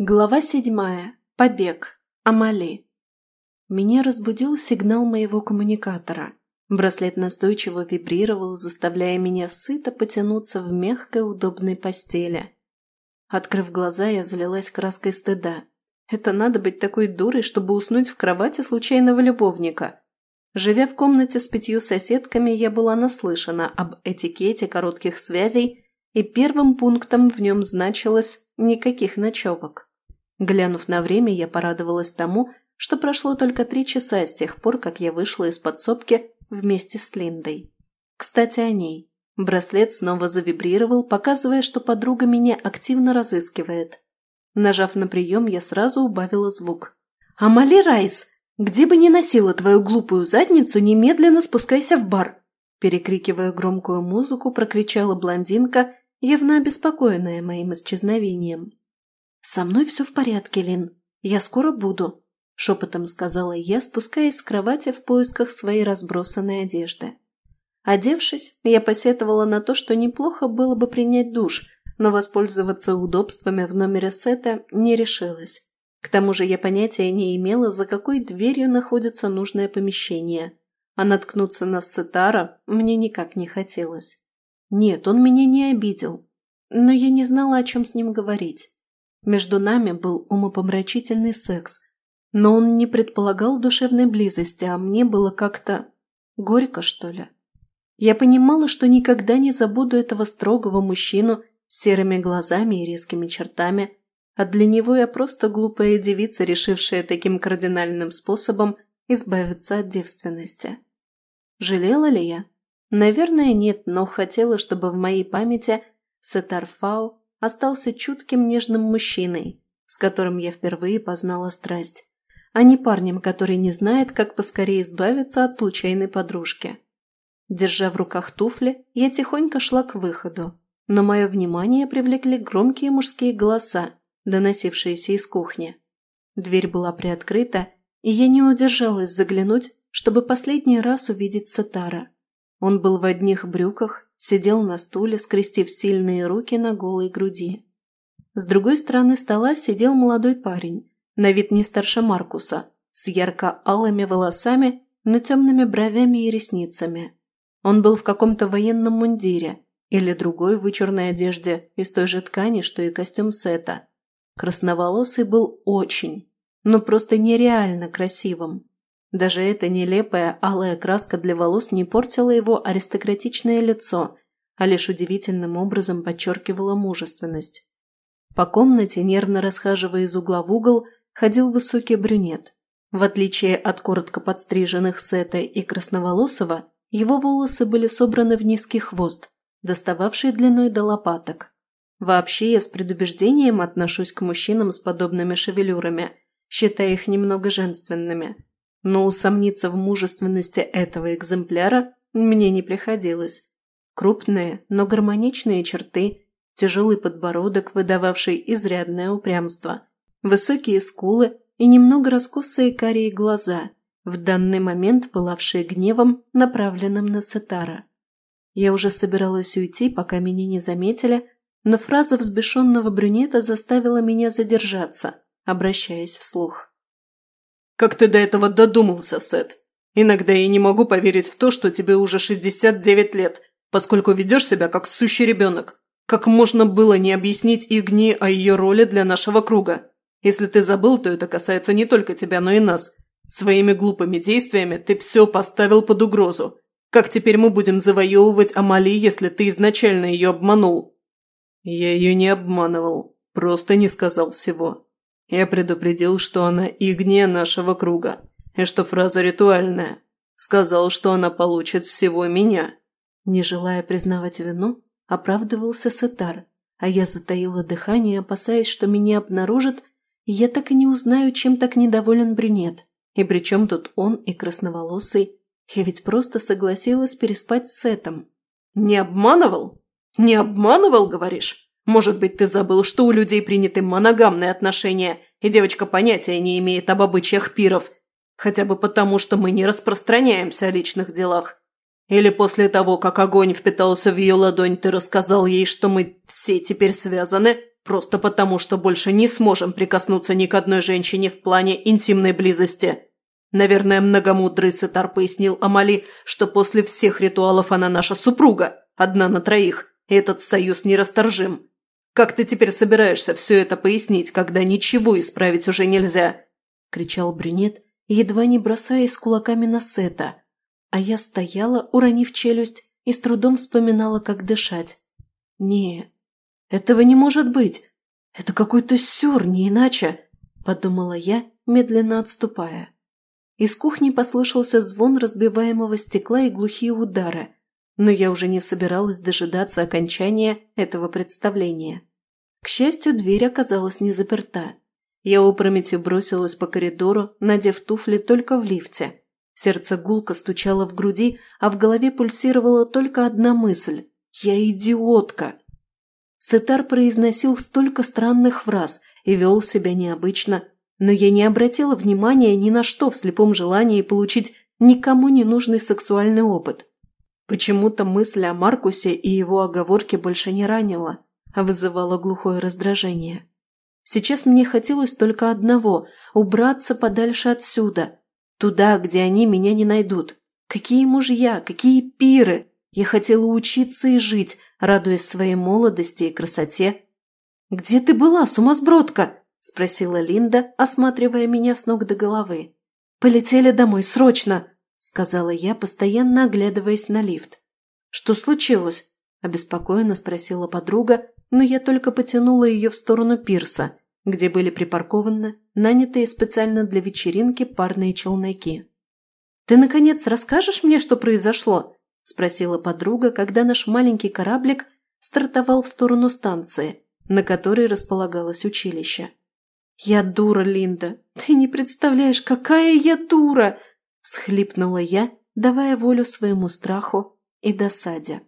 Глава седьмая. Побег. Амали. Меня разбудил сигнал моего коммуникатора. Браслет настойчиво вибрировал, заставляя меня сыто потянуться в мягкой удобной постели. Открыв глаза, я залилась краской стыда. Это надо быть такой дурой, чтобы уснуть в кровати случайного любовника. Живя в комнате с пятью соседками, я была наслышана об этикете коротких связей, и первым пунктом в нем значилось «никаких ночевок». Глянув на время, я порадовалась тому, что прошло только три часа с тех пор, как я вышла из подсобки вместе с Линдой. Кстати, о ней. Браслет снова завибрировал, показывая, что подруга меня активно разыскивает. Нажав на прием, я сразу убавила звук. «Амали Райс, где бы ни носила твою глупую задницу, немедленно спускайся в бар!» Перекрикивая громкую музыку, прокричала блондинка, явно обеспокоенная моим исчезновением. «Со мной все в порядке, Лин. Я скоро буду», – шепотом сказала я, спускаясь с кровати в поисках своей разбросанной одежды. Одевшись, я посетовала на то, что неплохо было бы принять душ, но воспользоваться удобствами в номере сета не решилась. К тому же я понятия не имела, за какой дверью находится нужное помещение, а наткнуться на Сетара мне никак не хотелось. Нет, он меня не обидел, но я не знала, о чем с ним говорить. Между нами был умопомрачительный секс, но он не предполагал душевной близости, а мне было как-то... горько, что ли. Я понимала, что никогда не забуду этого строгого мужчину с серыми глазами и резкими чертами, а для него я просто глупая девица, решившая таким кардинальным способом избавиться от девственности. Жалела ли я? Наверное, нет, но хотела, чтобы в моей памяти Сетарфау остался чутким нежным мужчиной, с которым я впервые познала страсть, а не парнем, который не знает, как поскорее избавиться от случайной подружки. Держа в руках туфли, я тихонько шла к выходу, но мое внимание привлекли громкие мужские голоса, доносившиеся из кухни. Дверь была приоткрыта, и я не удержалась заглянуть, чтобы последний раз увидеть Сатара. Он был в одних брюках сидел на стуле, скрестив сильные руки на голой груди. С другой стороны стола сидел молодой парень, на вид не старше Маркуса, с ярко-алыми волосами, но темными бровями и ресницами. Он был в каком-то военном мундире или другой вычурной одежде из той же ткани, что и костюм Сета. Красноволосый был очень, но просто нереально красивым. Даже эта нелепая алая краска для волос не портила его аристократичное лицо, а лишь удивительным образом подчеркивала мужественность. По комнате, нервно расхаживая из угла в угол, ходил высокий брюнет. В отличие от коротко подстриженных Сета и Красноволосого, его волосы были собраны в низкий хвост, достававший длиной до лопаток. Вообще я с предубеждением отношусь к мужчинам с подобными шевелюрами, считая их немного женственными – но усомниться в мужественности этого экземпляра мне не приходилось. Крупные, но гармоничные черты, тяжелый подбородок, выдававший изрядное упрямство, высокие скулы и немного раскосые карие глаза, в данный момент пылавшие гневом, направленным на Сетара. Я уже собиралась уйти, пока меня не заметили, но фраза взбешенного брюнета заставила меня задержаться, обращаясь вслух. Как ты до этого додумался, Сет? Иногда я не могу поверить в то, что тебе уже 69 лет, поскольку ведешь себя как сущий ребенок. Как можно было не объяснить Игни о ее роли для нашего круга? Если ты забыл, то это касается не только тебя, но и нас. Своими глупыми действиями ты все поставил под угрозу. Как теперь мы будем завоевывать Амали, если ты изначально ее обманул?» «Я ее не обманывал, просто не сказал всего. Я предупредил, что она игния нашего круга, и что фраза ритуальная. Сказал, что она получит всего меня. Не желая признавать вину, оправдывался Сетар, а я затаила дыхание, опасаясь, что меня обнаружат, и я так и не узнаю, чем так недоволен брюнет. И при чем тут он и красноволосый? Я ведь просто согласилась переспать с Сетом. «Не обманывал? Не обманывал, говоришь?» Может быть, ты забыл, что у людей приняты моногамные отношения, и девочка понятия не имеет об обычаях пиров, хотя бы потому, что мы не распространяемся о личных делах. Или после того, как огонь впитался в ее ладонь, ты рассказал ей, что мы все теперь связаны, Просто потому, что больше не сможем прикоснуться ни к одной женщине в плане интимной близости. Наверное, многомудрый Сетар пояснил Амали, что после всех ритуалов она наша супруга, одна на троих, и этот союз нерасторжим. Как ты теперь собираешься все это пояснить, когда ничего исправить уже нельзя?» – кричал брюнет, едва не бросаясь кулаками на Сета. А я стояла, уронив челюсть, и с трудом вспоминала, как дышать. «Не, этого не может быть. Это какой-то сюр, не иначе», – подумала я, медленно отступая. Из кухни послышался звон разбиваемого стекла и глухие удары, но я уже не собиралась дожидаться окончания этого представления. К счастью, дверь оказалась не заперта. Я опрометью бросилась по коридору, надев туфли только в лифте. Сердце гулко стучало в груди, а в голове пульсировала только одна мысль – «Я идиотка!». Сетар произносил столько странных фраз и вел себя необычно, но я не обратила внимания ни на что в слепом желании получить никому не нужный сексуальный опыт. Почему-то мысль о Маркусе и его оговорке больше не ранила, а вызывала глухое раздражение. Сейчас мне хотелось только одного – убраться подальше отсюда, туда, где они меня не найдут. Какие мужья, какие пиры! Я хотела учиться и жить, радуясь своей молодости и красоте. «Где ты была, сумасбродка?» – спросила Линда, осматривая меня с ног до головы. «Полетели домой, срочно!» – сказала я, постоянно оглядываясь на лифт. «Что случилось?» – обеспокоенно спросила подруга, но я только потянула ее в сторону пирса, где были припаркованы нанятые специально для вечеринки парные челноки. «Ты, наконец, расскажешь мне, что произошло?» – спросила подруга, когда наш маленький кораблик стартовал в сторону станции, на которой располагалось училище. «Я дура, Линда! Ты не представляешь, какая я дура!» – схлипнула я, давая волю своему страху и досаде.